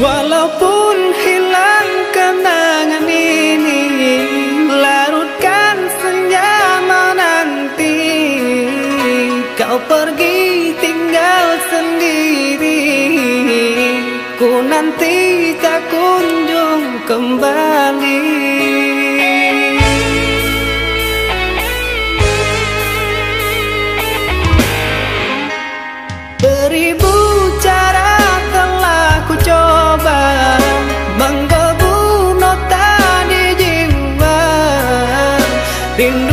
Walaupun hilang kenangan ini Larutkan senja nanti. Kau pergi tinggal sendiri Ku nanti tak kunjung kembali. Beribu de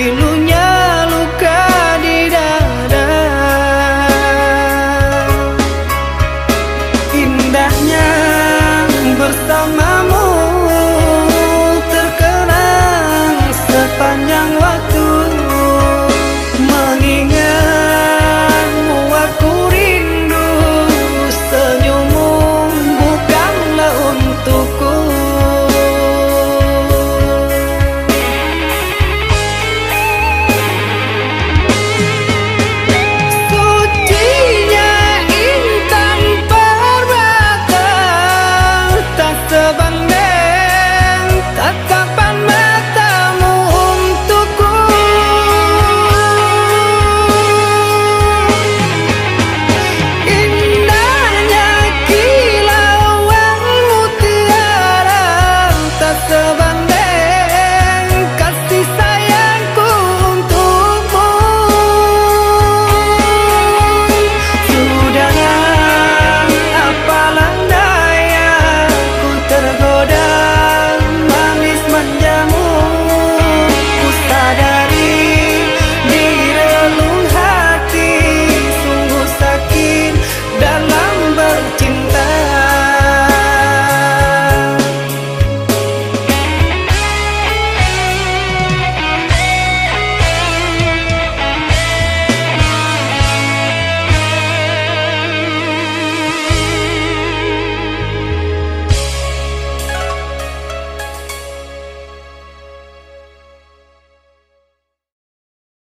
Hallelujah.